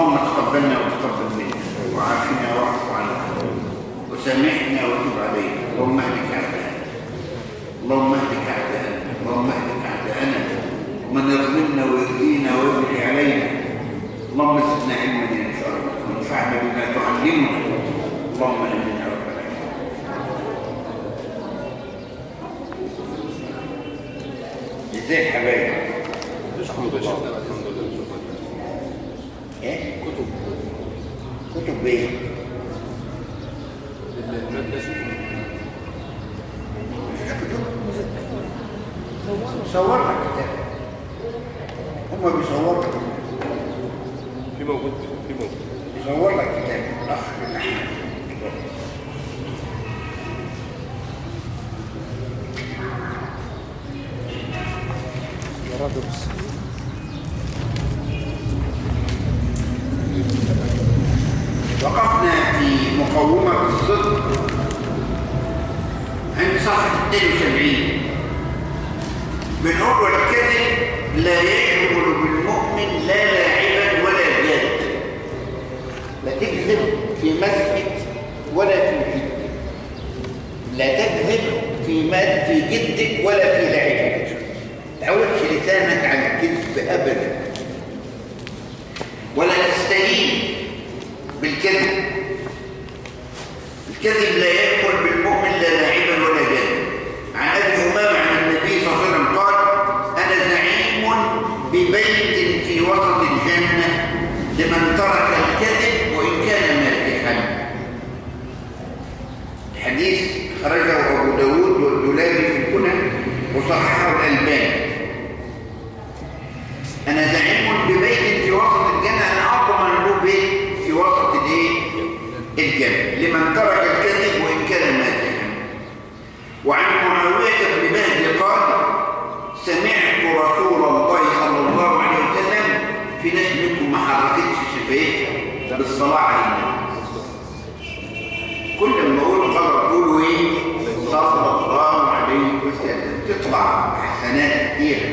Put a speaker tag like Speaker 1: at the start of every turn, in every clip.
Speaker 1: اللهم تقبلنا وتقبل منا وعافنا واعف عنا. وسامحنا وتب علينا. اللهم اهلك اعداءنا اللهم اهلك اعداءنا اللهم اهلك اعداءنا ومن يظلمنا ويؤذينا ويبغي علينا اللهم زدنا علما ينفعنا وانفعنا بما تعلمنا اللهم امين يا رب العالمين إزاي يا حبايبي
Speaker 2: الحمد لله الحمد لله شكرا
Speaker 1: إيه
Speaker 2: كتب
Speaker 1: كتب إيه
Speaker 2: المادة
Speaker 1: صور لك كتاب هم بيصوروا
Speaker 2: في موجود في موجود
Speaker 1: بيصور لك كتاب الاخ احمد وقفنا في مقومة الصدق عند صفحة 72 بنقول والكذب لا يشمل بالمؤمن لا لاعبا ولا جاد لا تكذب في مسجد ولا في جد لا تكذب في مد في جدك ولا في لعبك تعودش لسانك على الكذب ابدا ولا تستهين بالكذب الكذب لا يدخل بالمؤمن لا لاعبا ولا جادا عن ابي امامه عن النبي صلى الله عليه وسلم قال أنا زعيم ببيت في وسط الجنه لمن ترك الكذب وان كان مازحا الحديث خرجه أبو داود والدولابي في الكنى وصححه الألباني. أنا زعيم ببيت في وسط الجنه أنا اضمن له بيت في وسط الايه الجنه لمن ترك الكذب وإن كان مازحا وعن معاوية بن مهدي قال سمعت رسول الله صلى الله عليه وسلم في ناس منكم ما حركتش شفايفها بالصلاة على النبي كل ما أقول غلط قولوا إيه صلى الله عليه تطلع حسنات كثيره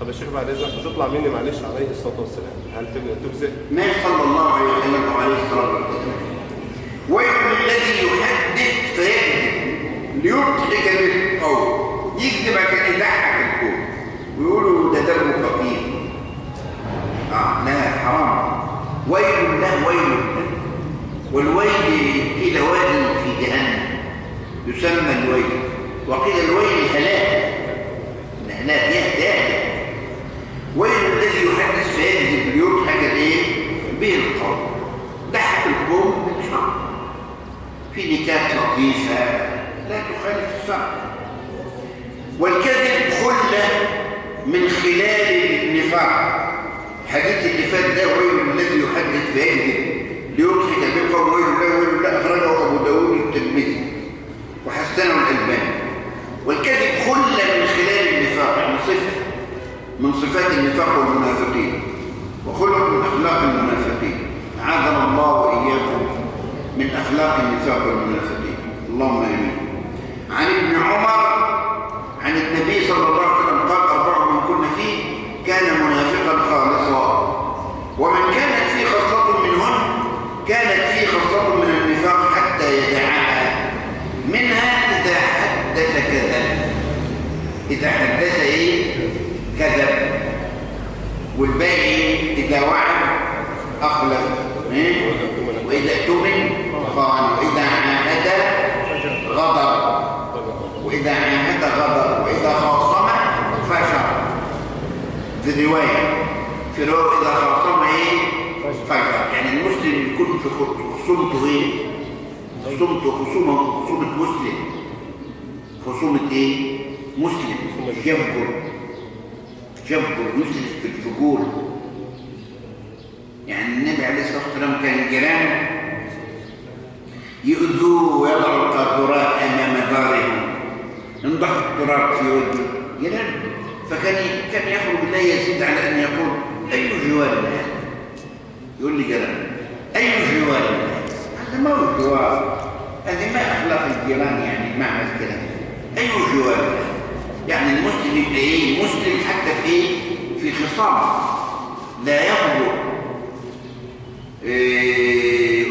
Speaker 2: طب يا شيخ بعد إذنك بتطلع مني معلش عليه الصلاة والسلام. هل تجزئ؟
Speaker 1: ما صلى الله عليه وسلم وعليه الصلاة والسلام. ويل الذي يحدث فيكذب ليضحك بالقول. يكذب عشان يضحك الكون ويقولوا ده دمه خفيف آه لا حرام. ويل له ويل له. والويل قيل واد في جهنم. يسمى الويل. وقيل الويل هلاك. الهلاك يهلك ويل الذي يحدث فيكذب ليضحك الايه به القوم ضحك القوم بالحق. في نكات لطيفة لا تخالف الشرع. والكذب خلة من خلال النفاق. الحديث اللي فات ده ويل الذي يحدث فيكذب ليضحك به القوم ويل له ويل له أخرجه أبو داوود الترمذي وحسنه الألباني. والكذب خله من خلال النفاق يعني صفة من صفات النفاق والمنافقين. وخلق من أخلاق المنافقين. أعاذنا الله وإياكم من أخلاق النفاق والمنافقين. اللهم آمين. عن ابن عمر عن النبي صلى الله عليه وسلم قال أربع من كنا فيه كان منافقا خالصا ومن كانت فيه خصلة منهن كانت فيه خصلة من النفاق حتى يدعها منها إذا حدث كذب إذا حدث إيه كذب والباقي إذا وعد أخلف إيه؟ وإذا اؤتمن خان وإذا عاهد غضب وإذا عاهد غضب وإذا خاصم فشر في رواية. في رواية إذا خاصم إيه؟ فشر يعني المسلم يكون في خصومته إيه؟ خصومته خصومة خصومة مسلم. خصومة إيه؟ مسلم. يفجر يفجر يسرف بالفجور يعني النبي عليه الصلاة جيرانه. يؤذوه ويضعوا القاذورات أمام دارهم ينضح التراب في وجهه جيران فكان كان يخرج لا يزيد على أن يقول أي جوار هذا يقول لي جيران أي جوار هذا ما هو جوار هذه ما أخلاق الجيران يعني معنى الكلام أي هذا يعني المسلم يبقى إيه؟ مسلم حتى في في خصام. لا إيه،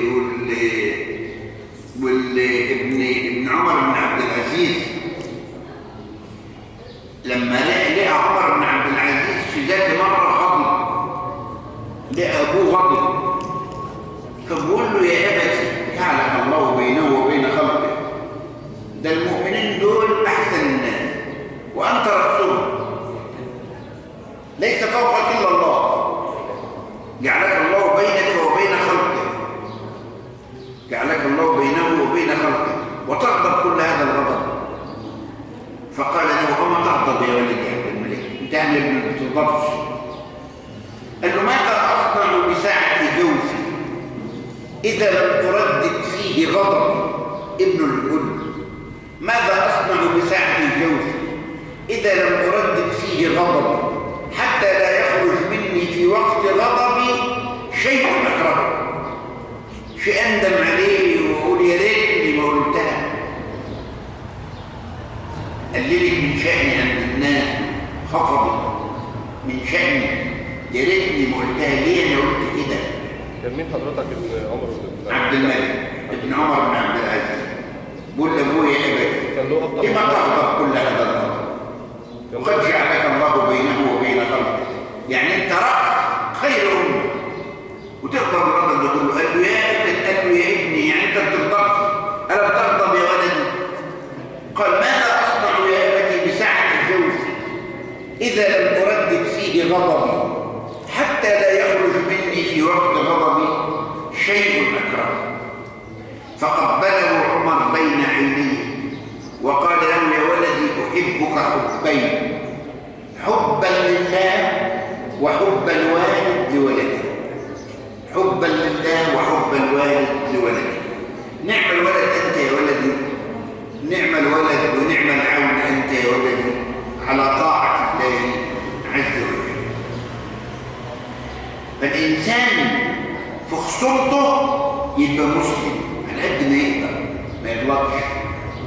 Speaker 1: ابن
Speaker 2: عمر بن
Speaker 1: عبد العزيز. لما لقى عمر بن عبد العزيز في ذات مرة لقى أبوه
Speaker 2: له
Speaker 1: يا أبتي الله بينه وبين خلقه. ده المؤمنين دول أحسن الناس وأنت رأسهم. ليس فوقك إلا الله.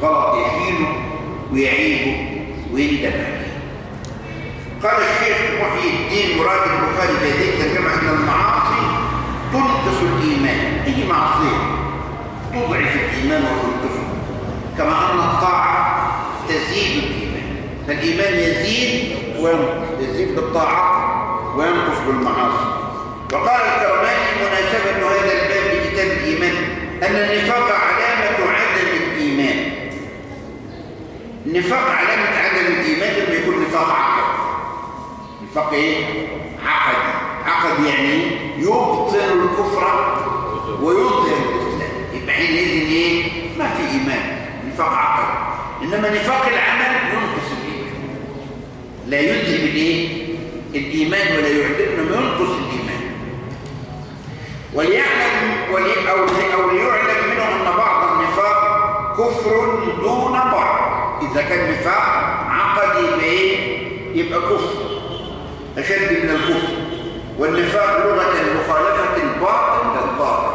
Speaker 1: غلط يشيله ويعيبه ويندم عليه قال الشيخ محي الدين مراد البخاري في هذه الترجمة أن المعاصي تنقص الإيمان. أي معصية؟ تضعف الإيمان وتنقصه كما أن الطاعة تزيد الإيمان. فالإيمان يزيد وينقص. يزيد بالطاعة وينقص بالمعاصي. وقال الكرماني مناسبة هذا الباب لكتاب الإيمان. أن النفاق علامة عدم الإيمان. النفاق علامة عدم الإيمان لما يكون نفاق عقد نفاق إيه؟ عقد عقد يعني يبطل الكفر ويظهر الإسلام يبقى حينئذ إيه؟ ما في إيمان نفاق عقد إنما نفاق العمل ينقص الإيمان لا يذهب الإيه؟ الإيمان ولا يعدم إنما ينقص الإيمان وليعلم ولي أو أو ليعلم منه أن بعض النفاق كفر دون بعض إذا كان نفاق عقدي يبقى إيه؟ يبقى كفر. أشد من الكفر. والنفاق لغة مخالفة الباطل للباطل.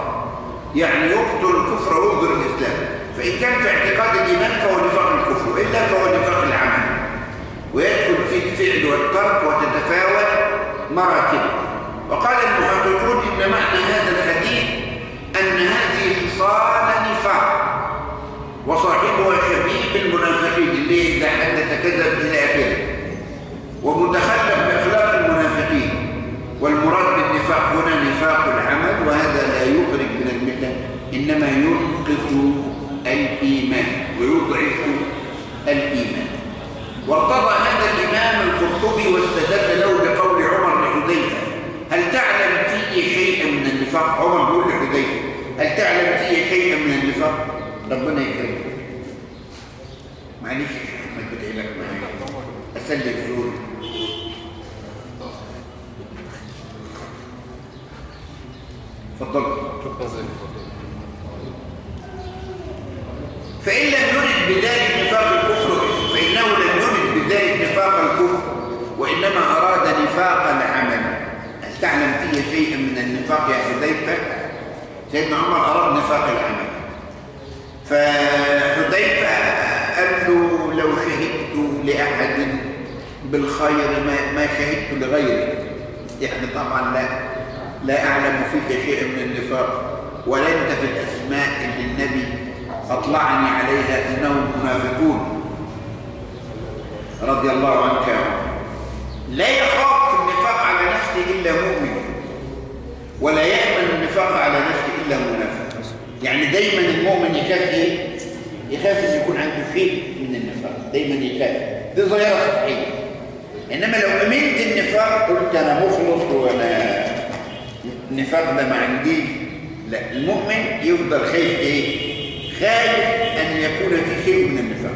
Speaker 1: يعني يقتل الكفر ويظهر الإسلام. فإن كان في اعتقاد الإيمان فهو نفاق الكفر إلا فهو نفاق العمل. ويدخل فيه الفعل والترك وتتفاوت مراتب. وقال المحققون إن معنى هذا الحديث أن هذه خصال نفاق. وصاحبها شبيه بالمنافقين اللي إذا حدث كذب إلى آخره. ومتخلف بأخلاق المنافقين. والمراد بالنفاق هنا نفاق العمل وهذا لا يخرج من الملة إنما ينقص الإيمان ويضعف الإيمان. وارتضى هذا الإمام القرطبي واستدل له بقول عمر لحذيفة هل تعلم في شيئا من النفاق عمر بيقول لحذيفة هل تعلم في شيئا من النفاق ربنا يكرمك. معلش ما بدعي لك معايا. اسلك زوري اتفضل. فإن لم يرد بذلك نفاق الكفر فإنه لم يرد بذلك نفاق الكفر وإنما أراد نفاق العمل. هل تعلم فيه شيئا من النفاق يا حذيفة؟ سيدنا عمر أراد نفاق العمل. فحذيفة قال له لو شهدت لأحد بالخير ما, شهدت لغيرك. يعني طبعا لا لا أعلم فيك شيئا من النفاق ولا أنت في الأسماء اللي النبي أطلعني عليها أنهم منافقون. رضي الله عنك لا يخاف النفاق على نفسه إلا مؤمن ولا يأمن النفاق على نفسه إلا منافق. يعني دايما المؤمن يخاف إيه؟ يخاف أن يكون عنده شيء من النفاق. دايما يخاف. دي ظاهرة صحية إنما لو أمنت النفاق قلت أنا مخلص وأنا النفاق ده ما عنديش. لا المؤمن يفضل خايف إيه؟ خايف أن يكون في شيء من النفاق.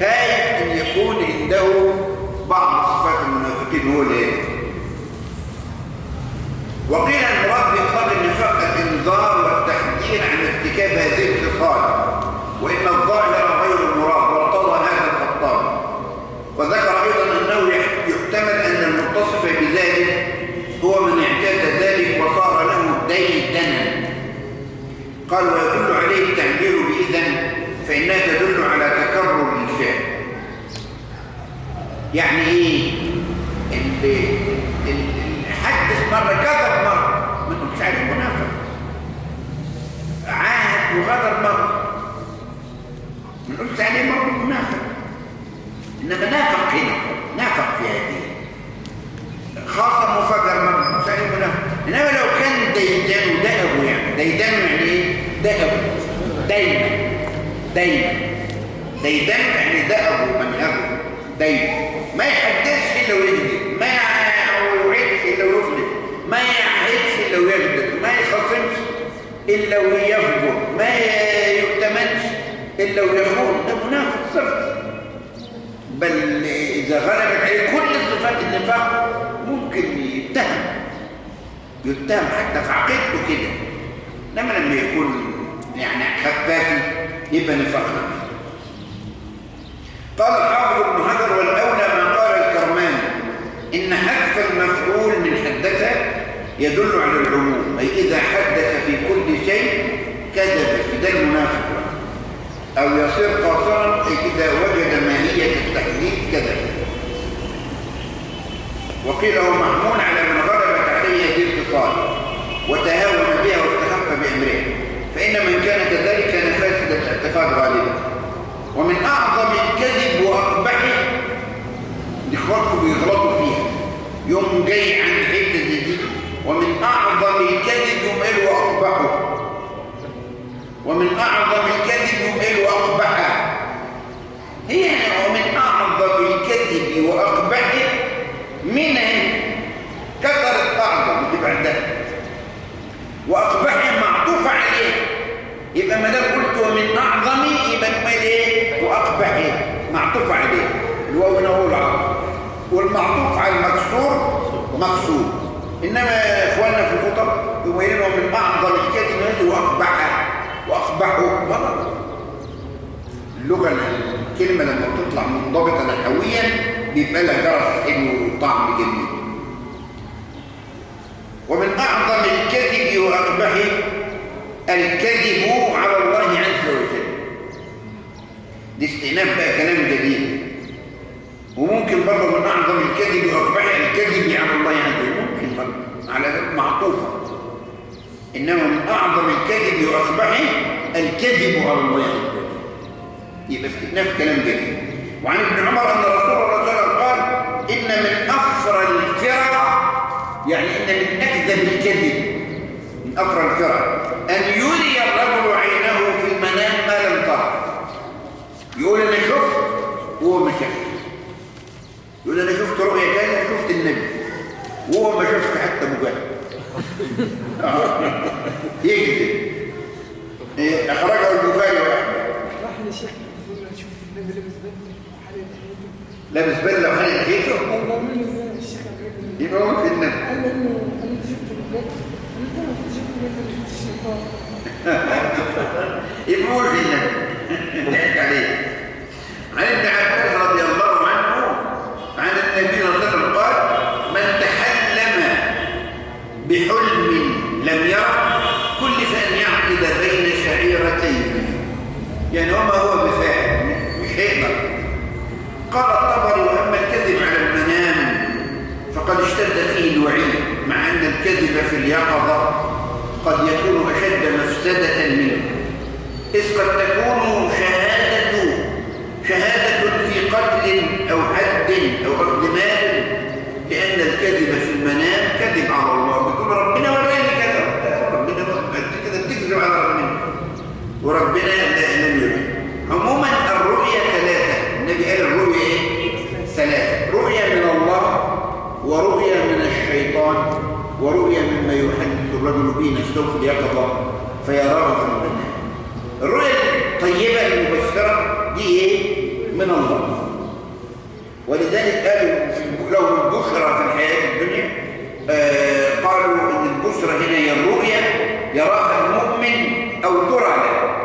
Speaker 1: خايف أن يكون عنده بعض صفات المنافقين هو اللي وقيل المراد بإطلاق النفاق الإنذار والتحذير عن ارتكاب هذه الخصال وإن الظاهر غير المراد وارتضى هذا الخطاب. وذكر أيضا أنه يحتمل أن المتصف بذلك هو من اعتاد ذلك وصار له ديدنا قال ويدل عليه التعبير بإذن فإنها تدل على تكرر الفعل. يعني إيه؟ اللي حدث مرة كذب مرة ما تقولش عليه منافق مرة ما نقولش عليه مرة منافق. إنما نافق هنا نافق في هذه. خاصة مفجر مرة مش عليه منافق. إنما لو كان ديدان ودأبه يعني. ديدان يعني إيه؟ دأبه دايما. دايما. ديدان يعني دأبه منهبه دايما. ما يحدثش إلا ويكذب ما يوعدش إلا ويخلف ما يعهدش إلا يخاصمش إلا ويفجر ما يؤتمنش إلا ويخون. ده منافق صفر بل إذا غلبت عليه كل صفات النفاق ممكن يتهم. يتهم حتى في عقيدته كده. لما لما يكون يعني خفافي يبقى نفاق. قال الحافظ ابن حجر والأولى ما قال الكرماني إن حذف المفعول من حدث يدل على العموم أي إذا حدث في كل شيء كذب في ده المنافق. أو يصير قاصرا أي إذا وجد ماهية التحديث كذب. وقيل هو محمول على من غلبت عليه الخصال وتهاون بها واستخف بأمرها فإن من كان كذلك كان فاسد الاعتقاد غالبا. ومن أعظم الكذب وأقبحه اخواتكم بيغلطوا فيها. يوم جاي عند ومن أعظم الكذب يوم قال واقبحه ومن أعظم الكذب يوم قال واقبحه هي ومن أعظم الكذب وأقبحه من كثرت اعظم اللي بعدها وأقبحه معطوف عليه. يبقى ما دام قلت ومن أعظم يبقى تقول إيه وأقبحه معطوف عليه. الواو هو العطف والمعطوف على المكسور مكسور إنما إخواننا في الخطب يبينوا من اعظم الكلمة هذه واقبحها واقبحه غلط. اللغة الكلمة لما بتطلع منضبطة نحويا بيبقى لها جرس حلو وطعم جميل. ومن أعظم الكذب واقبحه الكذب على الله عز وجل. دي استئناف بقى كلام جديد. وممكن برضه من أعظم الكذب وأقبح الكذب على الله عز وجل. على ذلك معطوفة إنما من أعظم الكذب وأقبحه الكذب على الله وجل يبقى استئناف كلام جديد وعن ابن عمر أن رسول الله صلى الله عليه وسلم قال إن من أفر الفرع يعني إن من أكذب الكذب من أفر الفرع أن يري الرجل عينه في المنام ما لم ترى. يقول أنا شفت وهو ما شافش يقول أنا شفت رؤيا كذا شفت النبي. وهو ما شافش حتى مجاهد. يكذب إيه أخرجه البخاري
Speaker 3: وأحمد. له شوف النبي لابس بدلة وحالة حياته
Speaker 1: لابس بدله يبقى هو في النبي
Speaker 3: قال انه أنا انت شفته بجد قلت له أنا كنت شفته بجد أنا شفت الشيطان
Speaker 1: يبقى هو في النبي ضحك عليه عن ابن عباس رضي الله عنه عن النبي صلى الله عليه وسلم قال من تحلم بحلم لم يره كلف ان يعقد بين شعيرتين يعني وما هو بفاعل مش هيقدر قال الطبري واما الكذب على المنام فقد اشتد فيه الوعيد مع ان الكذب في اليقظه قد يكون أشد مفسدة منه. إذ قد تكون شهاده شهادة في قتل أو حد أو اخذ مال لأن الكذب في المنام كذب على الله بيقول ربنا ولا اللي الرجل به نفسه في اليقظة فيراه في المنام الرؤيا الطيبة المبشرة دي إيه؟ من الله ولذلك قالوا في- لهم البشرى في الحياة الدنيا آه قالوا ان البشرى هنا هي الرؤيا يراها المؤمن أو ترى له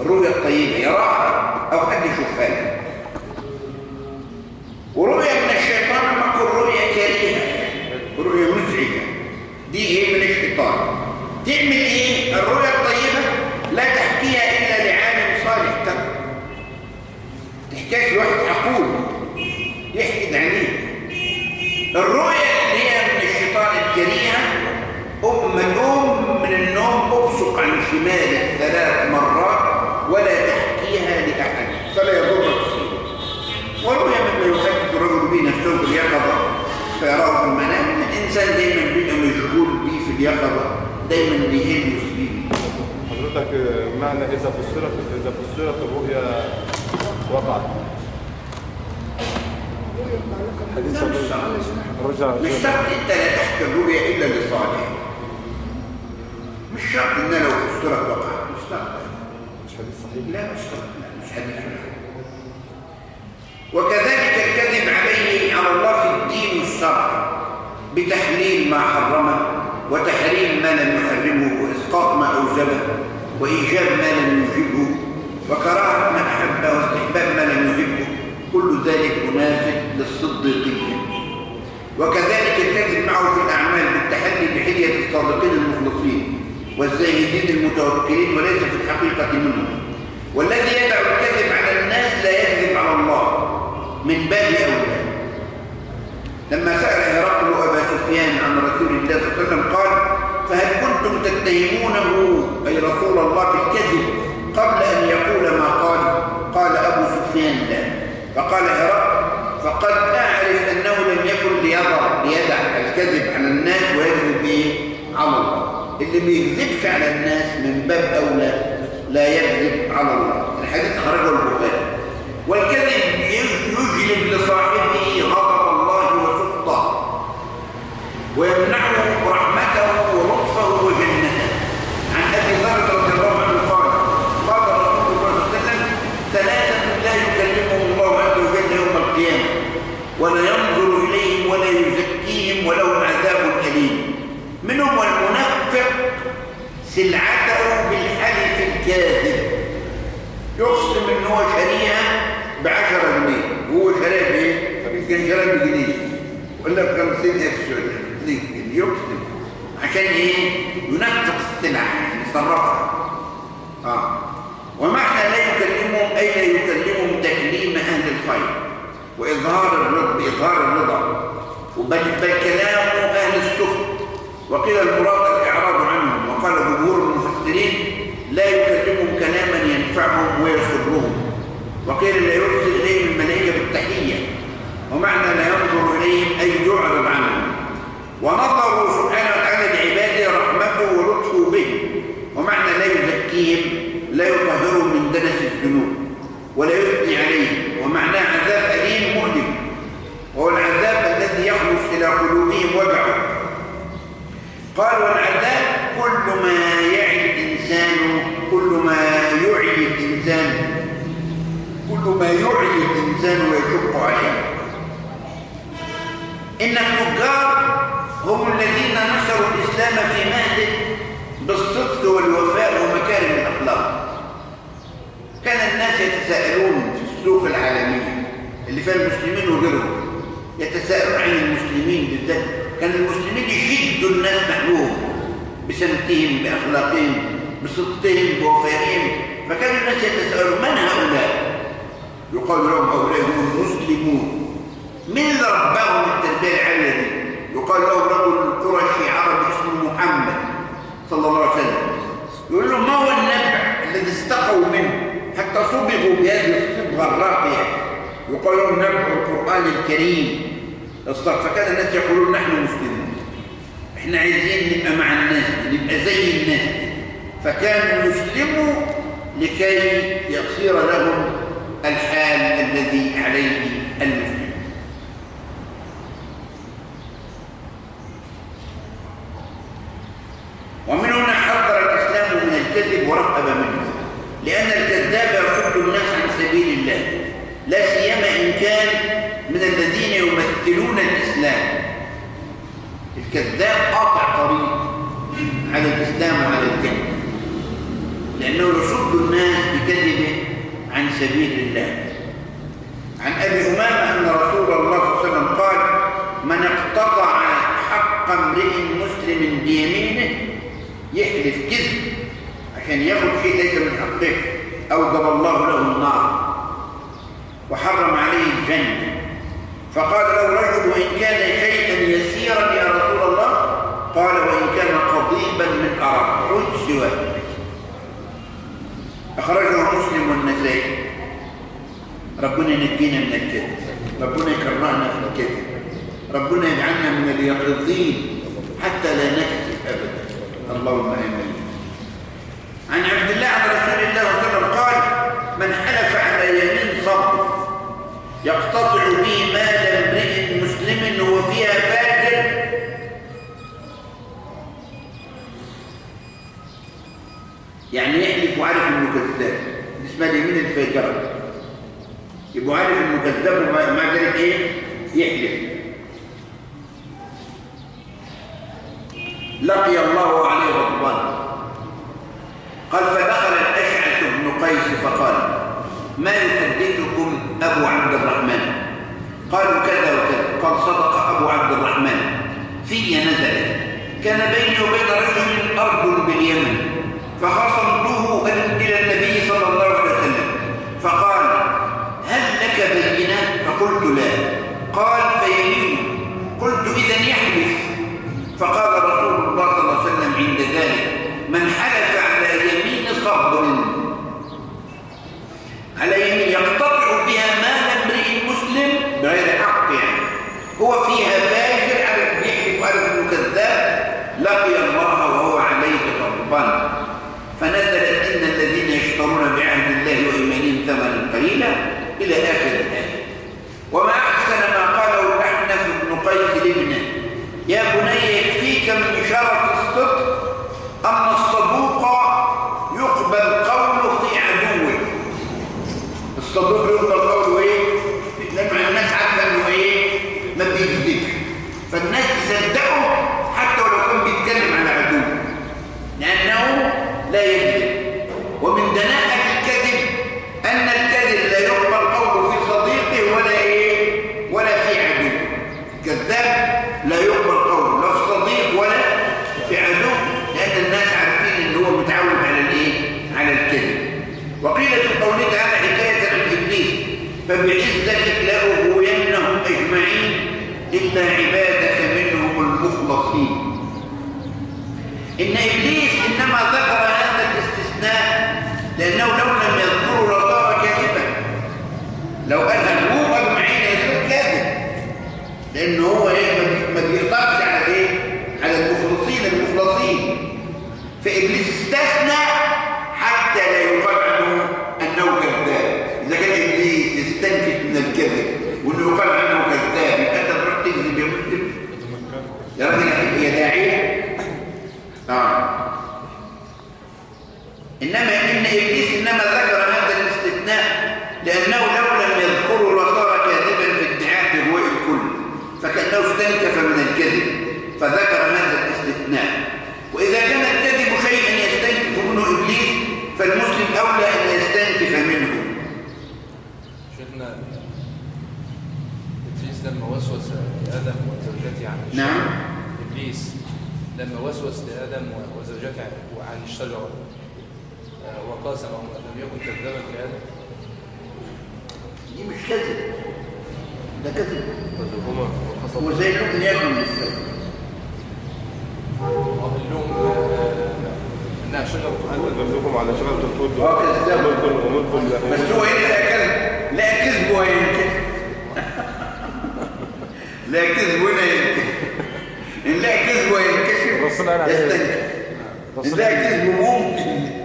Speaker 1: الرؤيا الطيبة يراها أو حد يشوفها له ورؤيا من الشيطان لما تكون رؤيا كريهة رؤيا مزعجة دي إيه من الشيطان تعمل إيه الرؤيا الطيبة لا تحكيها الا لعالم صالح تقوى تحكيش لواحد عقول يحكي عليك الرؤيا اللي هي من الشيطان الكريهة أم النوم من النوم أبصق عن شمالك ثلاث مرات ولا تحكيها لأحد فلا يضرك فيه ورؤيا مما يحدث الرجل به نفسه في اليقظة فيراه في المنام. الإنسان دايما بيبقى مشغول بيه في اليقظة. دايما بيهمس بيه.
Speaker 2: حضرتك معنى إذا فسرت إذا فسرت الرؤيا وقعت. حديث
Speaker 1: صعب.
Speaker 2: الرجل
Speaker 1: مش شرط إنت لا تحكي الرؤيا إلا لصالح. مش شرط ان لو فسرت وقعت. مش شرط.
Speaker 2: مش حديث صحيح.
Speaker 1: لا مش شرط. لا مش حديث صحيح. وكذلك الكذب عليه على الله في الدين والشرع بتحليل ما حرمه وتحريم ما لم يحرمه وإسقاط ما أوجبه وإيجاب ما لم يوجبه وكراهة ما احبه واستحباب ما لم يحبه كل ذلك منافق للصديقيه وكذلك الكذب معه في الأعمال بالتحلي بحلية الصادقين المخلصين والزاهدين المتوكلين وليس في الحقيقة منهم. والذي يدع الكذب على الناس لا يكذب على الله. من باب أولى. لما سأل هرقل أبا سفيان عن رسول الله صلى الله عليه وسلم قال فهل كنتم تتهمونه؟ أي رسول الله بالكذب قبل أن يقول ما قال. قال أبو سفيان لا. فقال هرقل فقد أعرف أنه لم يكن ليضع ليدع الكذب على الناس ويكذب به على الله. اللي ما يكذبش على الناس من باب أولى لا يكذب على الله. الحديث خرجه البخاري. والكذب يجلب لصاحبه غضب الله وسخطه ويمنعه رحمته ولطفه وجنته. عن أبي ذر رضي الله عنه قال قال رسول الله صلى الله عليه وسلم ثلاثة لا يكلمهم الله عز وجل يوم القيامة ولا ينظر إليهم ولا يزكيهم ولهم عذاب أليم. منهم المنافق سلعته بالحلف الكاذب. يقسم إن هو شاريها ب 10 جنيه وهو شاريها بايه؟ يمكن شاريها بجنيه ولا ب 50 قرش ولا 2 جنيه يقسم عشان إيه؟ ينفق السلع يعني يصرفها. آه. ومعنى لا يكلمهم أي لا يكلمهم تكليم أهل الخير. وإظهار الرضا إظهار الرضا. وبل بل كلام أهل السخط وقيل المراد الاعراض عنهم. وقال جمهور المفسرين لا يكلمهم كلاما ينفعهم ويسرهم وقيل لا يرسل إليهم الملائكة بالتحية. ومعنى لا ينظر إليهم أي يعرض عنهم. ونظروا سبحانه وتعالى لعباده رحمته ولطفه به. ومعنى لا يزكيهم لا يطهرهم من دنس الذنوب ولا يثني عليهم. ومعناه عذاب أليم مؤلم. وهو العذاب الذي يخلص إلى قلوبهم وجعه. قال والعذاب كل ما يعي الإنسان كل ما يعي الإنسان ما يعي الإنسان ويشق عليه. إن التجار هم الذين نشروا الإسلام في مهده بالصدق والوفاء ومكارم الأخلاق. كان الناس يتساءلون في السوق العالمية اللي فيها المسلمين وغيرهم يتساءلون عن المسلمين بالذات. كان المسلمين يشدوا الناس نحوهم بسمتهم بأخلاقهم بصدقهم بوفائهم. فكان الناس يتساءلون من هؤلاء؟ يقال لهم هؤلاء هم المسلمون. من اللي رباهم التربية العالية دي؟ يقال له رجل قرشي عربي اسمه محمد صلى الله عليه وسلم. يقول لهم ما هو النبع الذي استقوا منه؟ حتى صبغوا بهذه الصبغة الراقية. يقال لهم نبع القرآن الكريم. فكان الناس يقولون نحن مسلمون. إحنا عايزين نبقى مع الناس نبقى زي الناس. فكانوا يسلموا لكي يصير لهم الحال الذي عليه المسلم. الكذب ورقب منه لأن الكذاب يصد الناس عن سبيل الله لا سيما إن كان من الذين يمثلون الإسلام. الكذاب قاطع طريق على الإسلام وعلى الجنة لأنه يصد الناس بكذبه عن سبيل الله. عن أبي أمامة أن رسول الله صلى الله عليه وسلم قال من اقتطع حق امرئ مسلم بيمينه يحلف كذب عشان ياخد شيء ليس من حقه أوجب الله له النار وحرم عليه الجنة. فقال له رجل وإن كان شيئا يسيرا يا رسول الله؟ قال وإن كان قضيبا من أرض عد سواك. أخرجه مسلم والنسائي. ربنا ينجينا من الكذب. ربنا يكرهنا في الكذب. ربنا يجعلنا من اليقظين حتى لا نكذب أبدا. اللهم آمين. عن عبد الله عن رسول الله صلى الله عليه وسلم قال من حلف على يمين صبر يقتطع يعني يحلف وعارف انه كذاب اسمها اليمين الفاجره يبقى عارف انه كذاب ومع ذلك إيه؟ يحلف لقي الله عليه غضبان قال فدخل الأشعث بن قيس فقال ما يحدثكم أبو عبد الرحمن؟ قالوا كذا وكذا. قال صدق أبو عبد الرحمن. في نزل كان بيني وبين رجل أرض باليمن. فخصمته إلى النبي صلى الله عليه وسلم فقال هل لك بينه فقلت لا قال فيمين قلت اذا يحلف فقال رسول الله صلى الله عليه وسلم عند ذلك من حلف على يمين صبر على يمين يقتطع بها مال امرئ مسلم بغير حق يعني هو فيها فاجر على بيحلف على ابن كذاب لقي الله وهو عليه غضبان فنزلت ان الذين يشترون بعهد الله وايمانهم ثمنا قليلا إلى اخر الايه وما احسن ما قاله الاحنف بن قيس لابنه يا بني يكفيك من اشاره الصدق ان الصدوق يقبل قوله في عدوه الصدوق يقبل قوله إيه لما الناس عارفه انه إيه ما بيكذبش فالناس تصدقه حتى ولو كان بيتكلم على عدوه لأنه لا يكذب ومن دناءة الكذب أن الكذب لا يقبل قوله في صديقه ولا إيه ولا في عدو الكذاب لا يقبل قوله لا في صديق ولا في عدو لأن الناس عارفين إن هو متعود على الإيه على الكذب وقيل في قوله تعالى حكاية عن إبليس فبعزتك لأغوينهم أجمعين إلا عبادك منهم المخلصين إن إبليس إنما ذكر هذا الاستثناء لأنه لو لم يذكره لصار كاذبا لو قال هو أجمعين يصير كاذب لأنه هو إيه ما بيقدرش على إيه على المخلصين المخلصين فإبليس استثنى حتى لا يقال عنه أنه كذاب إذا كان إبليس يستنكف من الكذب وأنه يقال عنه كذاب يبقى أنت تروح تكذب يا مسلم يا راجل يا داعية آه. إنما إن إبليس إنما ذكر هذا الاستثناء لأنه لو لم يذكره لصار كاذبا في ادعاء هو الكل فكأنه استنكف من الكذب فذكر هذا الاستثناء. وإذا كان الكذب شيئا يستنكف منه إبليس فالمسلم أولى أن يستنكف منه.
Speaker 4: شيخنا إبليس لما وسوس لآدم وزوجته عن الشجرة.
Speaker 1: نعم.
Speaker 4: إبليس لما وسوس لآدم وزوجته عن الشجرة. آه، وقاسمهم لم يكن كذابا في آدم
Speaker 1: دي مش كذب. ده كذب.
Speaker 2: هما حصل
Speaker 1: هو زي اللبن ياكل
Speaker 4: إنها شجرة
Speaker 2: أنا دلكم على
Speaker 1: آه، كذاب.
Speaker 2: وملك وملك له
Speaker 1: بس هو هنا لا كذب لا كذب وينكذب لا كذب ينكذب إن لا كذب وينكشف
Speaker 2: رسول الله عليه
Speaker 1: لا كذب ممكن.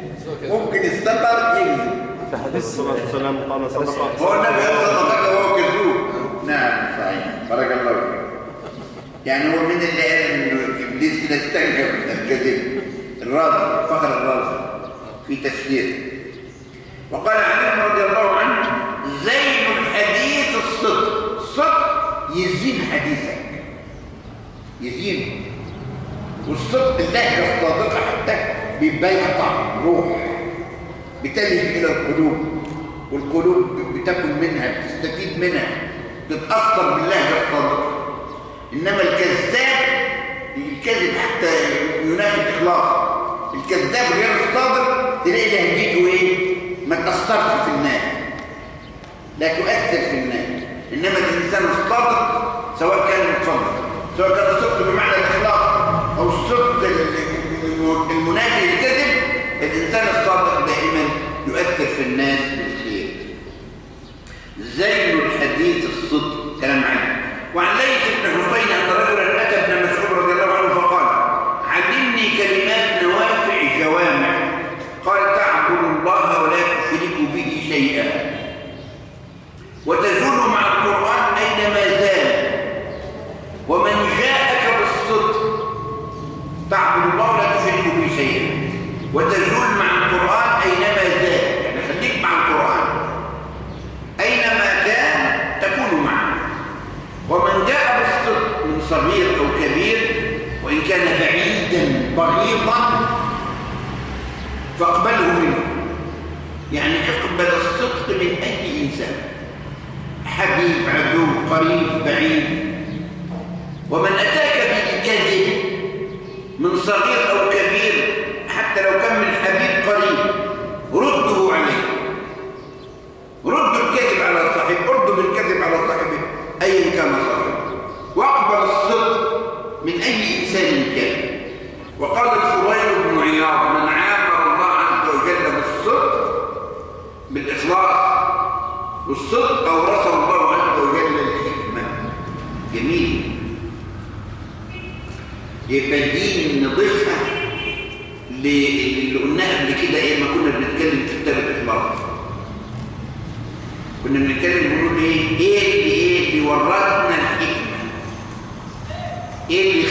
Speaker 1: ممكن
Speaker 2: ذكر إيه فحديث الصلاة والسلام قال صدقة
Speaker 1: هو النبي قال صدقة وهو كذوب نعم صحيح بارك الله فيك يعني هو من اللي قال انه ابليس كده استنكر الكذب الرازي فخر الرازي في تفسير وقال علي رضي الله عنه زين الحديث الصدق الصدق يزين حديثك. يزين. والصدق الله الصادقه حتى بيبيع طعم روح. بتلج إلى القلوب والقلوب بتاكل منها بتستفيد منها بتتأثر باللهجة الصادقة إنما الكذاب الكذب حتى ينافي الإخلاص. الكذاب غير الصادق تلاقي لهجته إيه؟ ما تأثرش في الناس. لا تؤثر في الناس. إنما الإنسان الصادق سواء كان متصدق سواء كان الصدق بمعنى الإخلاص أو الصدق المنافي الكذب الإنسان الصادق دائما يؤثر في الناس بالخير. زين الحديث الصدق كلام عام. وعليه فاقبله منه. يعني اقبل الصدق من أي إنسان. حبيب عدو قريب بعيد. ومن أتاك بالكذب من صغير أو كبير حتى لو كان من حبيب قريب بيتكلم بيقول إيه؟ إيه اللي إيه اللي ورثنا الحكمة؟ إيه
Speaker 2: اللي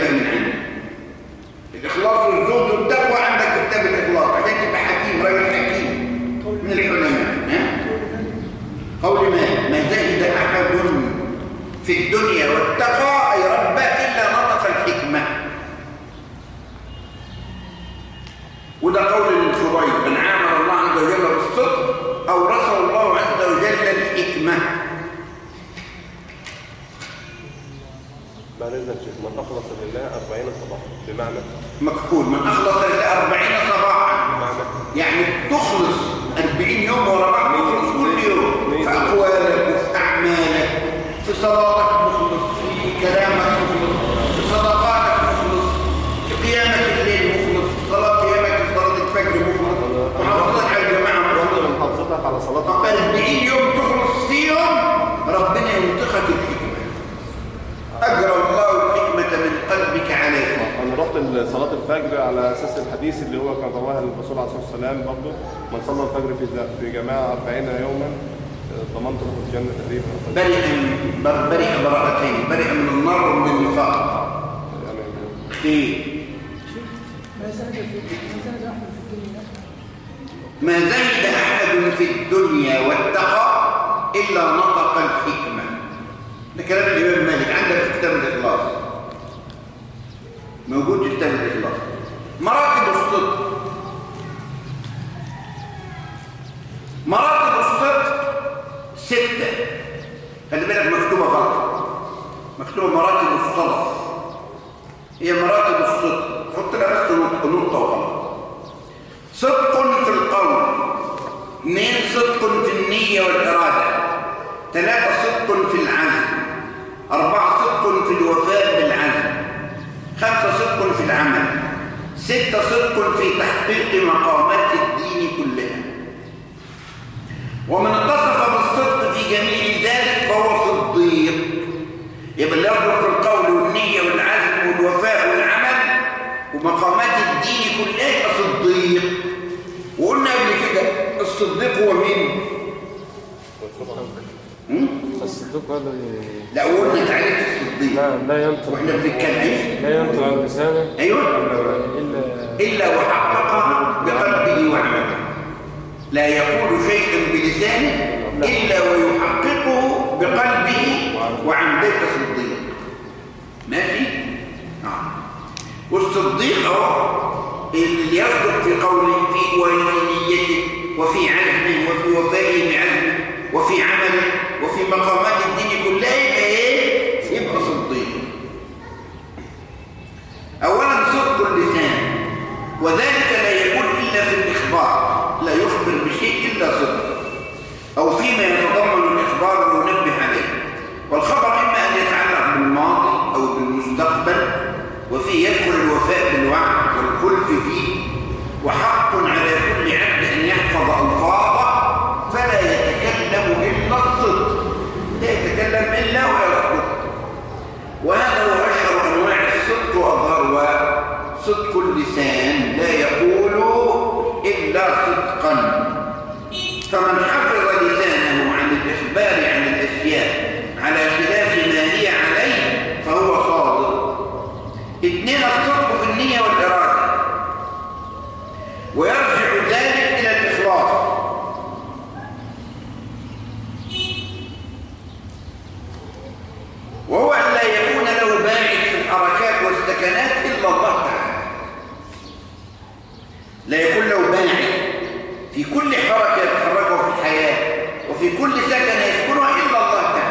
Speaker 2: قريبا من
Speaker 1: عنده مكتوبة مراتب الصدق هي مراتب الصدق حط لها بس نقطة وغلط صدق في القول. اثنين صدق في النية والإرادة؟ ثلاثة صدق في العزم أربعة صدق في الوفاء بالعزم خمسة صدق في العمل. ستة صدق في تحقيق مقامات الدين كلها. ومن اتصف بالصدق في جميع يبقى اللي في القول والنية والعزم والوفاء والعمل ومقامات الدين كلها صديق. وقلنا قبل كده الصديق هو مين؟
Speaker 2: الصديق هذا
Speaker 1: لا قلنا تعريف الصديق.
Speaker 2: لا لا ينطق.
Speaker 1: وإحنا بنتكلم؟
Speaker 2: لا ينطق عن لسانه.
Speaker 1: أيوه.
Speaker 2: الا
Speaker 1: إلا وحقق بقلبه وعمله. لا يقول شيئا بلسانه إلا ويحققه بقلبه وعمله صديق ماشي؟ نعم والصديق هو اللي يصدق في قوله في وفي نيته وفي عزمه وفي وفائه بعزمه وفي عمله وفي مقامات الدين كلها يبقى إيه؟ يبقى صديق أولا صدق اللسان وذلك لا يكون إلا في الإخبار لا يخبر بشيء إلا صدق أو فيما يتضمن عليه والخبر إما أن يتعلق بالماضي أو بالمستقبل وفيه يدخل الوفاء بالوعد والخلف فيه. وحق على كل عبد أن يحفظ ألفاظه فلا يتكلم إلا الصدق. لا يتكلم إلا ويصدق وهذا هو أشهر أنواع الصدق وأظهرها صدق اللسان. لا يقول إلا صدقا. فمن حفظ لسانه عن الإخبار عن الأشياء على خلاف ما هي عليه فهو صادق اثنين الصدق في النية والإرادة ويرجع ذلك إلى الإخلاص وهو أن لا يكون له باعث في الحركات والسكنات إلا الله تعالى لا يكون له باعث في كل حركة يتحركه في الحياة وفي كل سكن يسكنها إلا الله تعالى.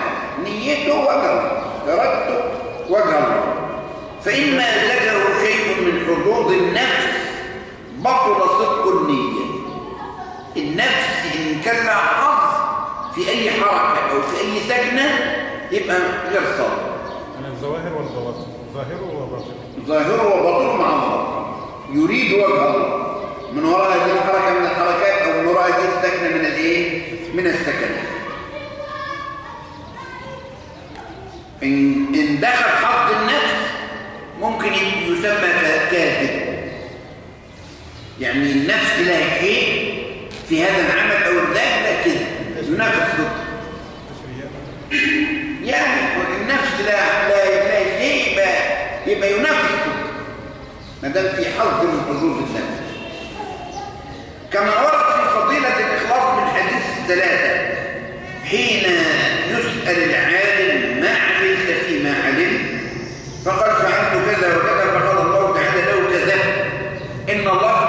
Speaker 1: نيته وجه الله إرادته وجه الله فإما أزجه شيء من حظوظ النفس بطل صدق النية. النفس إن كان لها حظ في أي حركة أو في أي سكنة يبقى غير صادق.
Speaker 5: يعني الظواهر والبواطن ظاهره وباطنه
Speaker 1: ظاهره وباطنه مع الله. يريد وجه الله من وراء هذه الحركة من الحركات أو من وراء هذه السكنة من الإيه؟ من السكنات إن, دخل حظ النفس ممكن يسمى كاتب. يعني النفس لها شيء في هذا العمل أو ذاك ده كده. ينافس الصدق. يعني النفس لا لا لا شيء يبقى ينافس الصدق. ما دام في حظ من حظوظ النفس كما ورد في فضيلة الإخلاص من حديث الثلاثة. حين يسأل العالم ما عملت فيما علمت فقد فعلت كذا وكذا فقال الله تعالى لو كذبت إن الله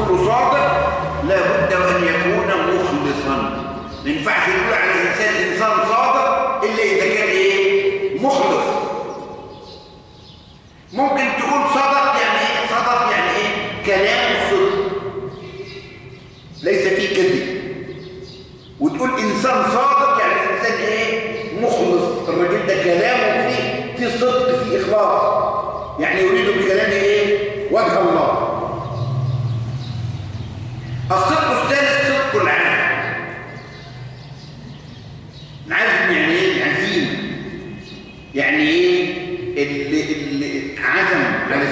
Speaker 1: فكل صادق لا بد وأن يكون مخلصا. ما ينفعش نقول على الانسان إنسان صادق إلا إذا كان إيه؟ مخلص. ممكن تقول صدق يعني إيه؟ صدق يعني إيه؟ كلام صدق. ليس فيه كذب. وتقول إنسان صادق يعني إنسان إيه؟ مخلص. الراجل ده كلامه فيه في صدق في إخلاص. يعني يريد بكلامه إيه وجه الله الصدق الثالث صدق العزم العزم يعني إيه العزيمه يعني إيه اللي, اللي عزم على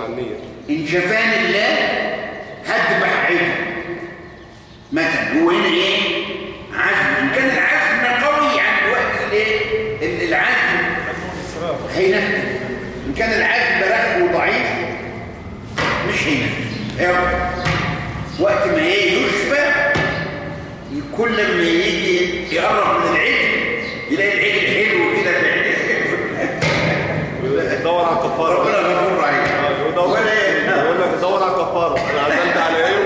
Speaker 2: على النية
Speaker 1: إن شفاني الله هذبح عجل مثلا هو هنا إيه؟ عزم. إن كان العزم قوي عند وقت الايه ال- العزم. هينفذ. إن كان العزم رخو وضعيف مش أيوه وقت ما إيه؟ يشفى كل ما يجي يقرب من العجل يلاقي العجل حلو كده بعينيه
Speaker 2: دور على الكفارة
Speaker 1: ربنا غفور رحيم
Speaker 2: آه، يقول دور-
Speaker 1: ولا
Speaker 2: يقول لك دور على الكفارة عزمت على
Speaker 1: إيه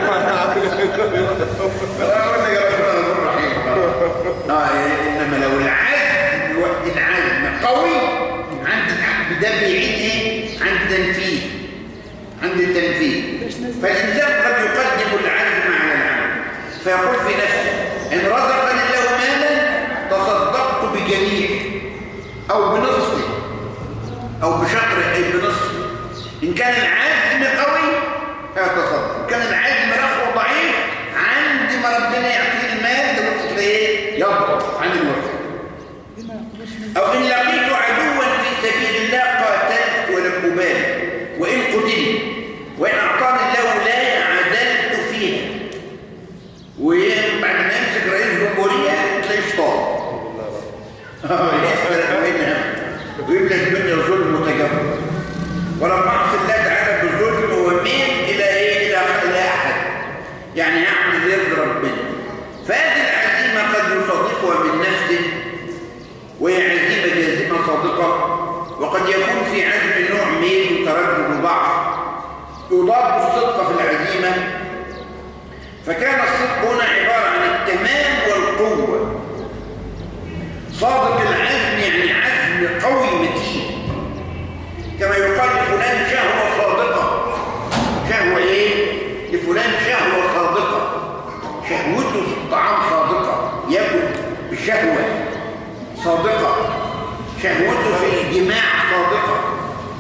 Speaker 1: وأنا يا ربنا غفور رحيم آه انما لو العزم العزم قوي عند ده بيعيد إيه عند تنفيذ عند التنفيذ فالانسان قد يقدم العزم على العمل فيقول في نفسه ان رزقني الله مالا تصدقت بجميع أو بنصفه أو بشطر أي بنصفه. إن كان العزم قوي فيتصدق ان كان العزم رخو ضعيف عند ما ربنا يعطيه المال تبص كده إيه يضعف عن الوفاء
Speaker 3: بما يقولش من
Speaker 1: أو إن لقيت عدوا في سبيل الله قاتلت ولم أبالي وإن قتلت وإن أعطاني الله ولاية عدلت فيها وبعد ما يمسك رئيس جمهورية تلاقي شطار يسرق منها ويبلغ الدنيا ظلم متجبر ولما أعصي الله تعالى بالظلم وميل إلى إيه؟ إلى إلى أحد يعني يعمل يرضي ربنا فهذه العزيمة قد يصدقها من نفسه وهي عزيمة جازمة صادقة وقد يكون في عزم نوع ميل وتردد وضعف يضاد الصدق في العزيمة فكان الصدق هنا عبارة عن التمام والقوة صادق العزم يعني عزم قوي متين كما يقال لفلان شهوة صادقة شهوة إيه؟ لفلان شهوة صادقة شهوته في الطعام صادقة يأكل بشهوة صادقة. شهوته في الجماع صادقة.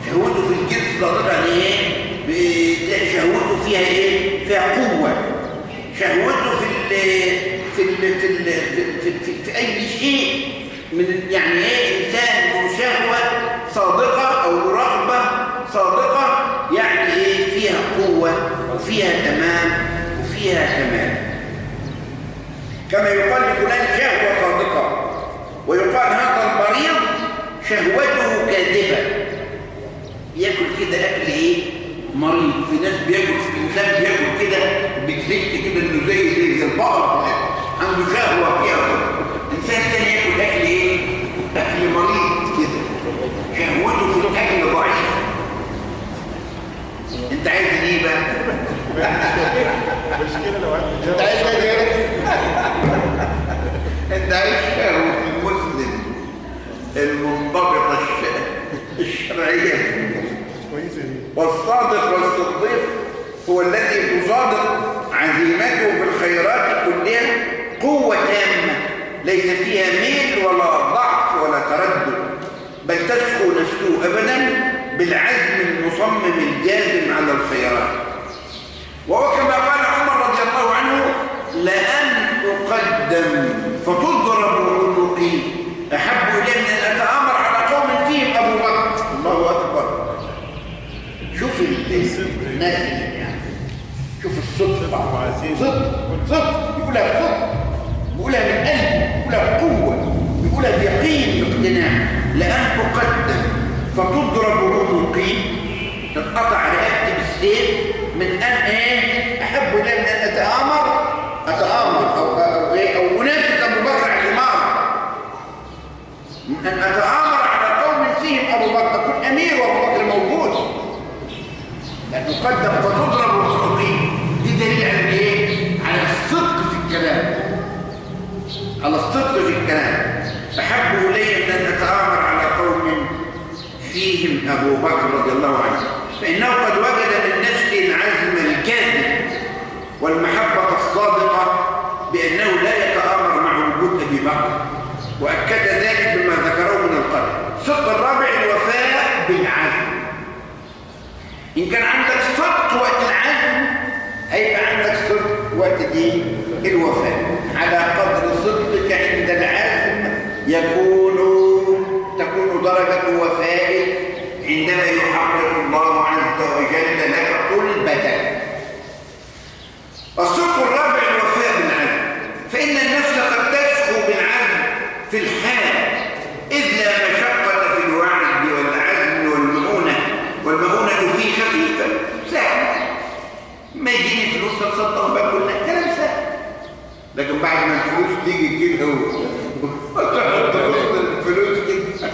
Speaker 1: شهوته في الجنس صادقة. يعني إيه؟ شهوته فيها إيه؟ فيها قوة. شهوته في في ال في ال في, في, في, في أي شيء من يعني إيه؟ إنسان له شهوة صادقة أو رغبة صادقة يعني إيه؟ فيها قوة وفيها تمام وفيها كمال. كما يقال لفلان شهوة ويقال هذا المريض شهوته كاذبة. ياكل كده أكل إيه؟ مريض. في ناس بياكل في إنسان بياكل كده بتزيد كده إنه زي زي البقر. عنده شهوة فيها. صدق. إنسان تاني ياكل أكل إيه؟ أكل مريض كده. شهوته في الأكل ضعيف أنت عايز إيه بقى؟
Speaker 5: مشكلة لو عندي
Speaker 1: أنت عايز إيه أنت عايز شهوة. المنضبطة الش- الشرعية. والصادق والصديق هو الذي الصادق عزيمته في الخيرات كلها قوة تامة ليس فيها ميل ولا ضعف ولا تردد. بل تسخو نفسه أبدا بالعزم المصمم الجازم على الخيرات. وهو كما قال عمر رضي الله عنه لأن أقدم فتضرب عنقي أحب إلي من أن أتآمر على قوم فيهم أبو بكر الله أكبر شوف الناس يعني شوف الصدق صدق صدق. يقولها بصدق يقولها من قلب يقولها بقوة يقولها بيقين باقتناع لأن أقدم فتضرب عنقي تتقطع رقبتي بالسيف من أن إيه؟ أحب من أن أتآمر. أتآمر أو أو إيه؟ أو أنافس أبو بكر على من أن أتآمر على قوم فيهم أبو بكر أكون أمير وأبو بكر موجود لأن أقدم فتضرب عنقي دي دليل على إيه؟ على الصدق في الكلام. على الصدق في الكلام. أحب إلي أن أتآمر على قوم فيهم أبو بكر رضي الله عنه. فإنه قد وجد من نفسه العزم الكاذب والمحبة الصادقة بأنه لا يتآمر مع وجود أبي بكر وأكد ذلك بما ذكره من القلب الصدق الرابع الوفاء بالعزم إن كان عندك صدق وقت العزم هيبقى عندك الوفاء. على قدر صدقك عند العزم يكون تكون درجة وفائك عندما يحقق الله عز وجل لك طلبتك الصدق الرابع الوفاء بالعزم فإن النفس قد تسخو بالعزم في الحال إذ لا مشقة في الوعد والعزم والمؤونة والمؤونة فيه خفيفة سهل ما يجيني فلوس اتصدق بقى كلها كلام سهل لكن بعد ما الفلوس تيجي كده وتحط الفلوس كده.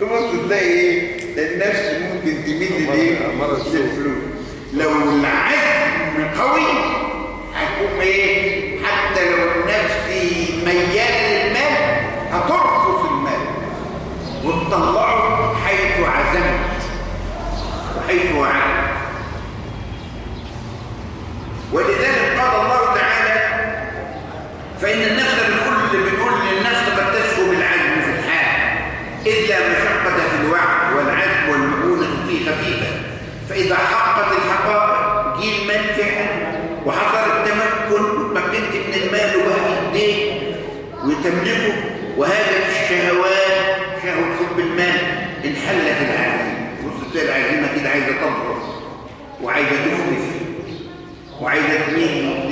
Speaker 1: تبص تلاقي إيه؟ النفس ممكن تميل لايه للفلوس. لو العزم قوي هتقوم إيه؟ حتى لو النفس مياله للمال هترفض المال. وتطلعه حيث عزمت وحيث وعدت. فإن النفس بنقول بنقول للنفس قد تسهو بالعزم في الحال إذ لا مشقة في الوعد والعزم والمؤونة فيه خفيفة. فإذا حقت الحقائق جه المال فعلا وحصل التمكن وتمكنت من المال وبقى في ايديك وتملكه وهاجت الشهوات شهوة حب المال انحلت العزيمة. تلاقي العزيمة كده عايزة تضرب وعايزة تفلس وعايزة تميل.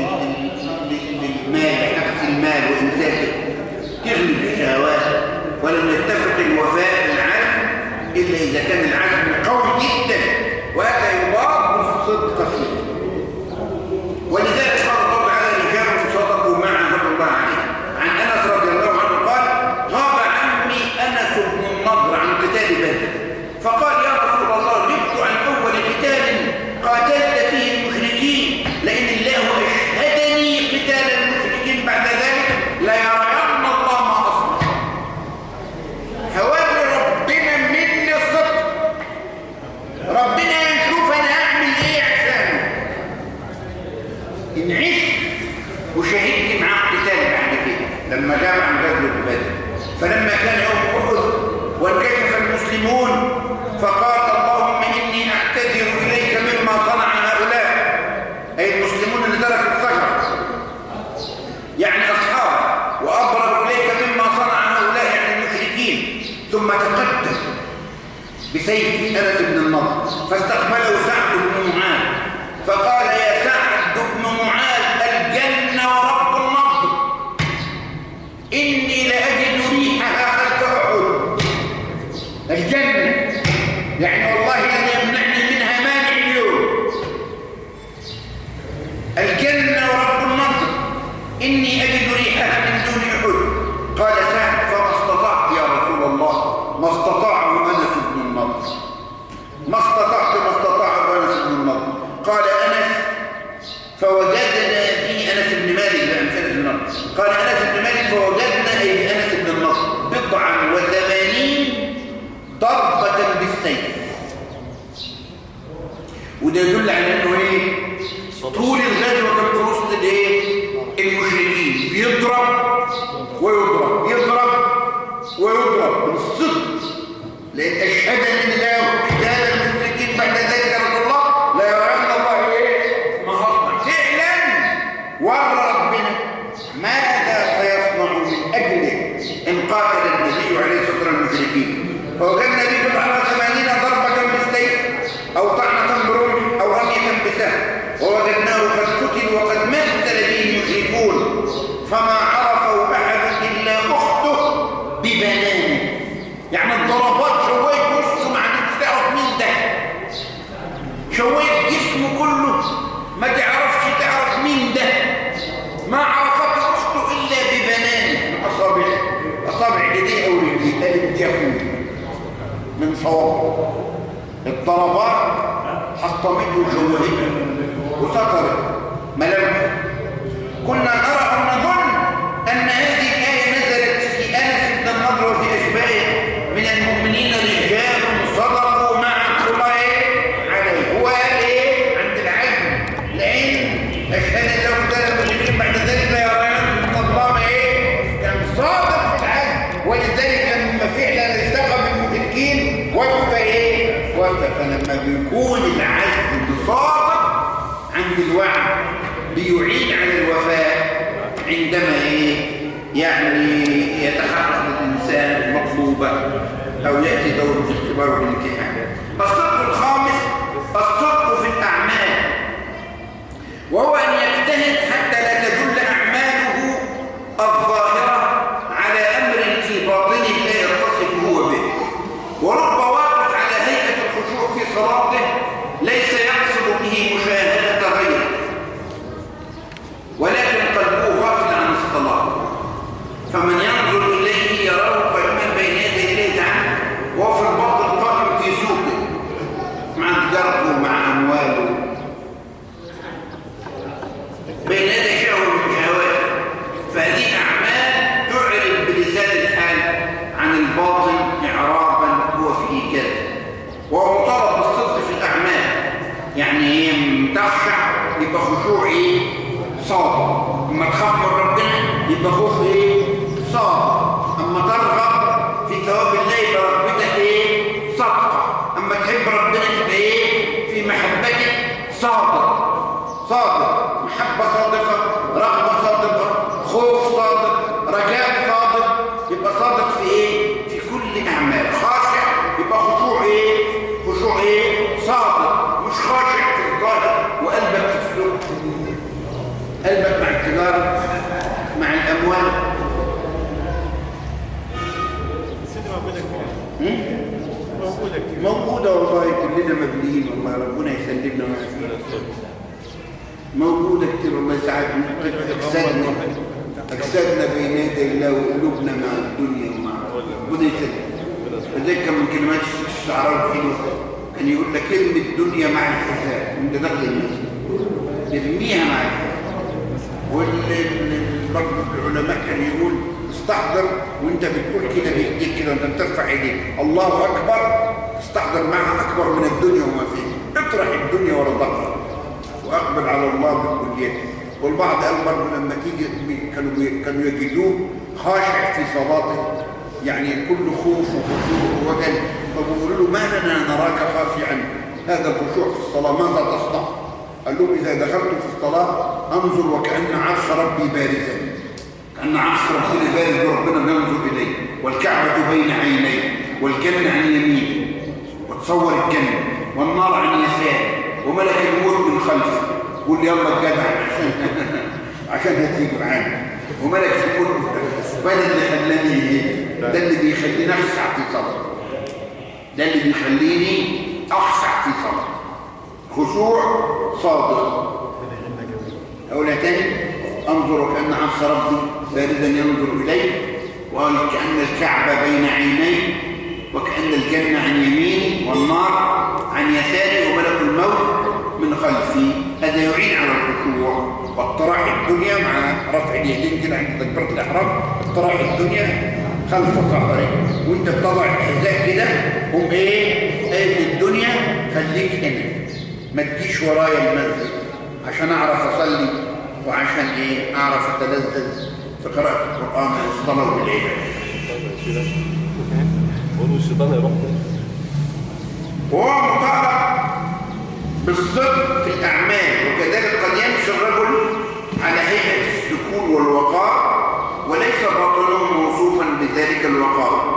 Speaker 1: للمال لحبس المال وإمساكه ولم يتفق الوفاء بالعزم إلا إذا كان العزم يدل على إنه إيه؟ طول الضربات حطمته جوهته وسطرت كنا نرى أو نظن ان هذه الايه نزلت في انس بن النضر وفي اشباهه من المؤمنين رجال صدقوا ما عهد الله إيه؟ عليه هو قال إيه عند العزم لأن اشهد الله تعالى المشركين بعد ذلك لا يرون ان الله إيه كان صادق في العزم ولذلك لما فعلا التقى بالمشركين وفى إيه وفى فلما بيكون العزم صادق عند الوعد بيعين على الوفاء عندما إيه يعني يتحقق الانسان المطلوبه أو يأتي دور الاختبار والامتحان الصدق الخامس الصدق في الاعمال وهو ان يجتهد حتى لا تدل اعماله الظاهره على أمر في باطنه لا يتصف هو به ورب واقف على هيئه الخشوع في صلاته ليس يقصد به مشاهده غيره ولكن قلبه غافل عن الصلاة فمن ينظر إليه يراه قائما بين يدي الله تعالى وهو في الباطن قائم في سوقه مع تجارته مع أمواله بين يدي شهوة من شهواته فهذه أعمال تعرف بلسان الحال عن الباطن إعرابا هو في إيجاده وهو مطالب بالصدق في الأعمال يعني إيه تخشع يبقى خشوع إيه صادق اما تخاف من ربنا يبقى خوف إيه صادق اما ترغب في ثواب الله يبقى رغبتك إيه صادقه اما تحب ربنا تبقى إيه في محبتك صادق صادق محبه صادقه رغبه صادقه خوف صادق رجاء صادق يبقى صادق في إيه في كل اعمال خاشع يبقى خشوع إيه خشوع إيه صادق مش خاشع في الظاهر وقلبك في السلوك قلبك مع التجارة مع الأموال
Speaker 5: سيدي موجودة كتير
Speaker 1: هم؟
Speaker 5: موجودة كتير
Speaker 1: موجودة والله كلنا مبنيين والله ربنا يسلمنا ويعافينا موجودة كتير والله ساعات أجسادنا أجسادنا بين يدي الله وقلوبنا مع الدنيا ومع ربنا يسلم وذلك كان من كلمات الشعراء الحلوة كان يقول لك ارمي الدنيا مع الحزان وانت داخل المسجد ارميها مع الحزان والبرضه العلماء كان يقول. استحضر وانت بتقول كده بايديك كده وانت بترفع ايديك. الله أكبر. استحضر معها أكبر من الدنيا وما فيها. اطرح الدنيا ورا ظهرك وأقبل على الله بكليته والبعض قال برضه لما تيجي كانوا كانوا يجدوه خاشع في صلاته. يعني كل خوف وخشوع ووجل. فبيقولوا له ما لنا نراك خاشعا. هذا الخشوع في الصلاة ماذا تصنع؟ قال لهم إذا دخلت في الصلاة أنظر وكأن عرش ربي بارزا. كأن عرش ربنا بارز وربنا ينظر إليه والكعبة بين عينيه والجنة عن يمينه وتصور الجنة والنار عن يساره وملك الموت من خلفه. قول لي يلا الجدع عشان هتيجي معانا. وملك الموت فده اللي خلاني ده اللي بيخليني أخشع في صلاة ده اللي بيخليني أخشع في صلاة خشوع صادق. أولا تاني؟ أنظر كأن عرش ربي. باردا ينظر إليه وقال كأن الكعبة بين عينيه وكأن الجنة عن يميني والنار عن يساري وملك الموت من خلفي هذا يعين على الخشوع واقتراح الدنيا مع رفع اليدين كده عند تكبيرة الإحرام. اقتراح الدنيا خلف ظهري وأنت بتضع الحذاء كده قوم إيه؟ قايل الدنيا خليك هنا. ما تجيش ورايا المسجد عشان أعرف أصلي وعشان إيه؟ أعرف أتلذذ. بقراءة القرآن
Speaker 2: هيروح فين؟
Speaker 1: وهو مطالب بالصدق في الأعمال وكذلك قد يمشي الرجل على هيئة السكون والوقار وليس باطنه موصوفا بذلك الوقار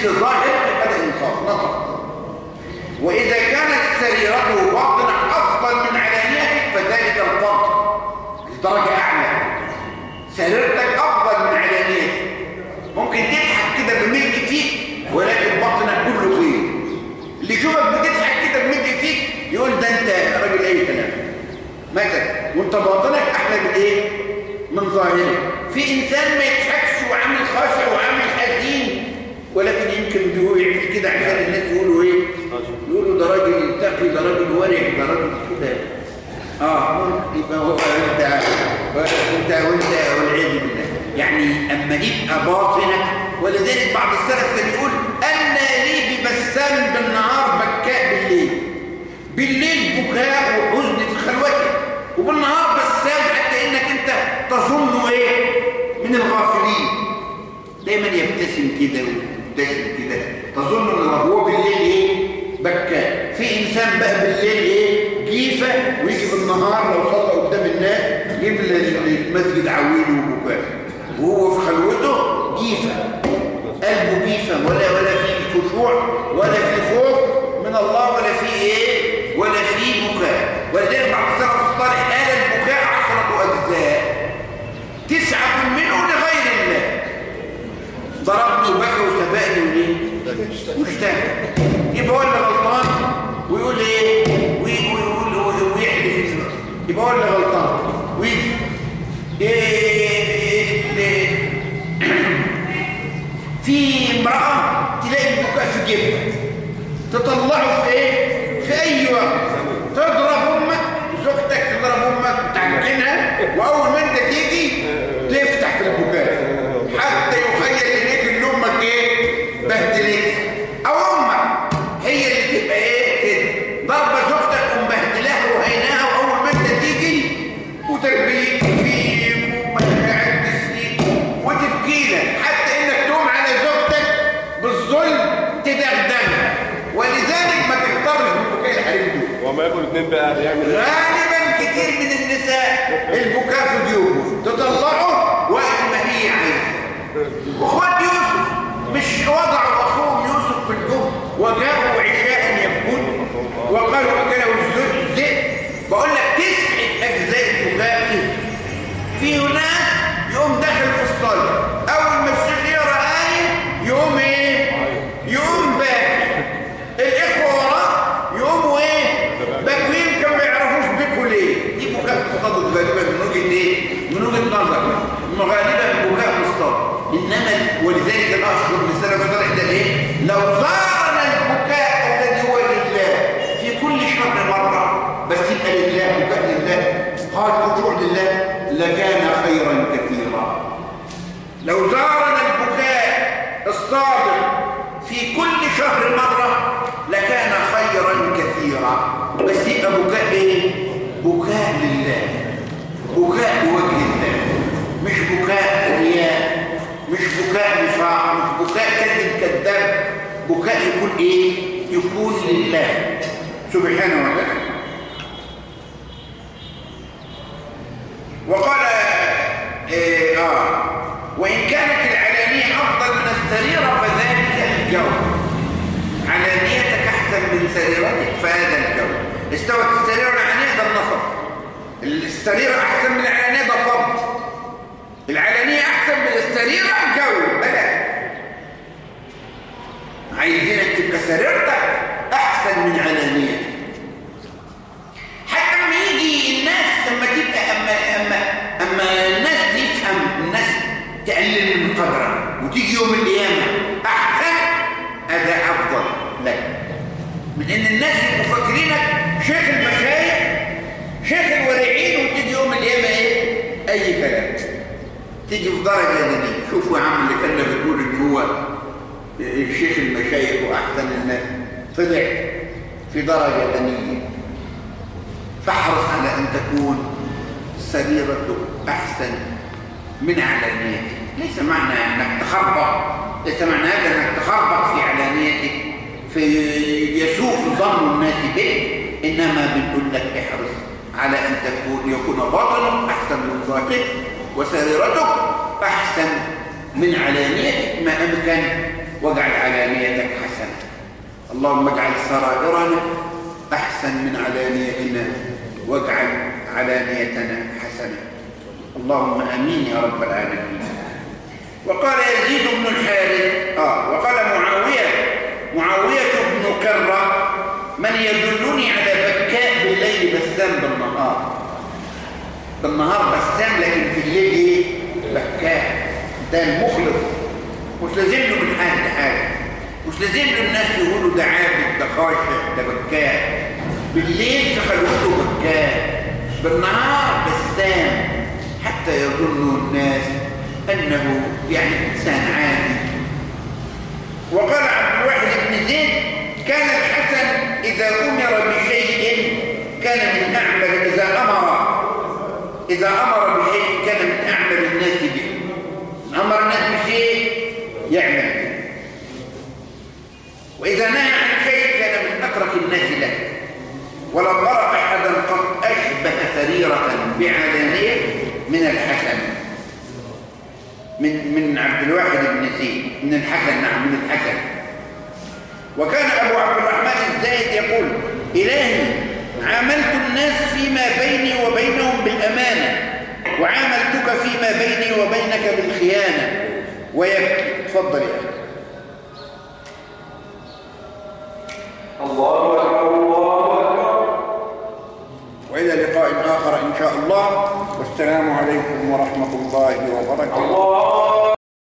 Speaker 1: مثل ظاهرك بدأ انصاف نصف وإذا كانت سريرته باطنك أفضل من علانيتك فذلك الفضل درجة أعلى. سريرتك أفضل من علانيتك. ممكن تضحك كده بملك فيك ولكن باطنك كله خير اللي يشوفك بتضحك كده بملك فيك يقول ده أنت راجل أي كلام. مثلا وأنت باطنك أحلى من إيه؟ من ظاهرك. في إنسان ما يضحكش وعامل خاشع وعامل ولكن يمكن بيقول يعمل كده عشان الناس يقولوا إيه؟ يقولوا ده راجل تقي ده راجل ورع ده راجل كده. آه يبقى هو أنت وانت وأنت والعياذ بالله. يعني أما يبقى باطنك ولذلك بعض السلف كان يقول أنا لي ببسام بالنهار بكاء بالليل؟ بالليل بكاء وحزن في خلوتي وبالنهار بسام حتى إنك أنت تظن إيه؟ من الغافلين. دايما يبتسم كده. ويبتسم كده. تظن إن هو بالليل إيه؟ بكاء في إنسان بقى بالليل إيه؟ جيفة ويجي بالنهار لو صلى قدام الناس يملى المسجد عويل وبكاء. وهو في خلوته جيفة. قلبه جيفة. ولا ولا في خشوع ولا في خوف من الله ولا في إيه؟ ولا في بكاء. ولذلك بعض السلف الصالح واشتكى يبقى هو اللي غلطان ويقول إيه؟ ويقول ويحلف يبقى هو اللي غلطان. ويجي. إيه في امرأة تلاقي البكاء في جيبها. تطلعه في إيه؟ في أي وقت. تضرب أمك زوجتك تضرب أمك تعجنها وأول ما
Speaker 2: أنت اتنين بقى يعمل إيه؟
Speaker 1: غالبا كتير من النساء البكاء في جيوبه تطلعه وقت ما هي عايزة. واخوات يوسف مش وضعوا أخوهم يوسف في الجب وجاءوا عشاء يبكون. وقالوا اكله الذئب بقول لك تسعة أجزاء البكاء في ناس يقوم داخل في الصلاه أول ما الشيخ يقرا إيه يقوم إيه يقوم باكي الاخوه وراه يقوموا إيه باكوين كانوا ما يعرفوش بيكوا ليه دي بكاء مصطدق غالبا من وجهه إيه من وجهه نظر انه غالبا بكاء مصطدق انما ولذلك الاخ ابن سلمة صالح ده إيه لو زارنا البكاء الذي هو لله في كل شهر مره بس يبقى لله بكاء لله خالص خشوع لله لكان خيرا كثيرا لو زارنا البكاء الصادق في كل شهر مرة لكان خيرا كثيرا بس يبقى بكاء إيه؟ بكاء لله بكاء لوجه الله مش بكاء رياء مش بكاء نفاق مش بكاء كذب كذاب بكاء يكون إيه؟ يكون لله. سبحانه وتعالى. وقال إيه آه وإن كانت العلانية أفضل من السريرة فذلك الجو. علانيتك أحسن من سريرتك فهذا الجو. استوت السريرة والعلانية ده النصر السريرة أحسن من العلانية ده فضل العلانية أحسن من السريرة جو بلد عايزينك تبقى سريرتك أحسن من علانيتك. حتى لما يجي الناس لما تبقى أما, أما, أما الناس تفهم الناس تقلل من قدرك وتيجي يوم القيامة أحسن أداء أفضل لك. من إن الناس يبقوا فاكرينك شيخ المشايخ شيخ الورعين وتيجي يوم القيامة إيه؟ أي كلام. تيجي في درجة دي شوفوا يا عم اللي كان بيقول إن هو شيخ المشايخ وأحسن الناس طلع في درجة دنية. فاحرص على أن تكون سريرتك أحسن من علانيتك. ليس معنى أنك تخربط ليس معنى هذا أنك تخربط في علانيتك. في يسوء ظن الناس بك إنما بنقول لك احرص على أن تكون يكون باطنك أحسن من ظاهرك وسريرتك أحسن من علانيتك ما أمكن واجعل علانيتك حسنة. اللهم اجعل سرائرنا أحسن من علانيتنا. واجعل علانيتنا حسنة. اللهم آمين يا رب العالمين. وقال يزيد بن الحارث آه وقال معاوية معاوية بن كرة من يدلني على بكاء بالليل بسام بالنهار. بالنهار بسام لكن في الليل إيه؟ بكاء. ده المخلص. مش لازم له من حال لحاجه مش لازم له الناس يقولوا ده عابد ده خاشع ده بكاء. بالليل في خلوته بكاء. بالنهار بسام. حتى يظن الناس أنه يعني إنسان عادي. وقال عبد الواحد بن زيد كان الحسن إذا أمر بشيء كان من أعمل إذا أمر إذا أمر بشيء كان من أعمل الناس به. أمر الناس بشيء يعمل به وإذا نهى عن شيء كان من أترك الناس له ولم ارى أحدا قد أشبه سريرة بعلانيه من الحسن. من من عبد الواحد بن زيد. من الحسن نعم من الحسن. وكان أبو عبد الرحمن الزاهد يقول إلهي عاملت الناس فيما بيني وبينهم بالأمانة وعاملتك فيما بيني وبينك بالخيانة. ويبكي. اتفضل يا أخي.
Speaker 6: الله أكبر الله أكبر.
Speaker 1: وإلى لقاء آخر إن شاء الله. والسلام عليكم ورحمة الله وبركاته.
Speaker 6: الله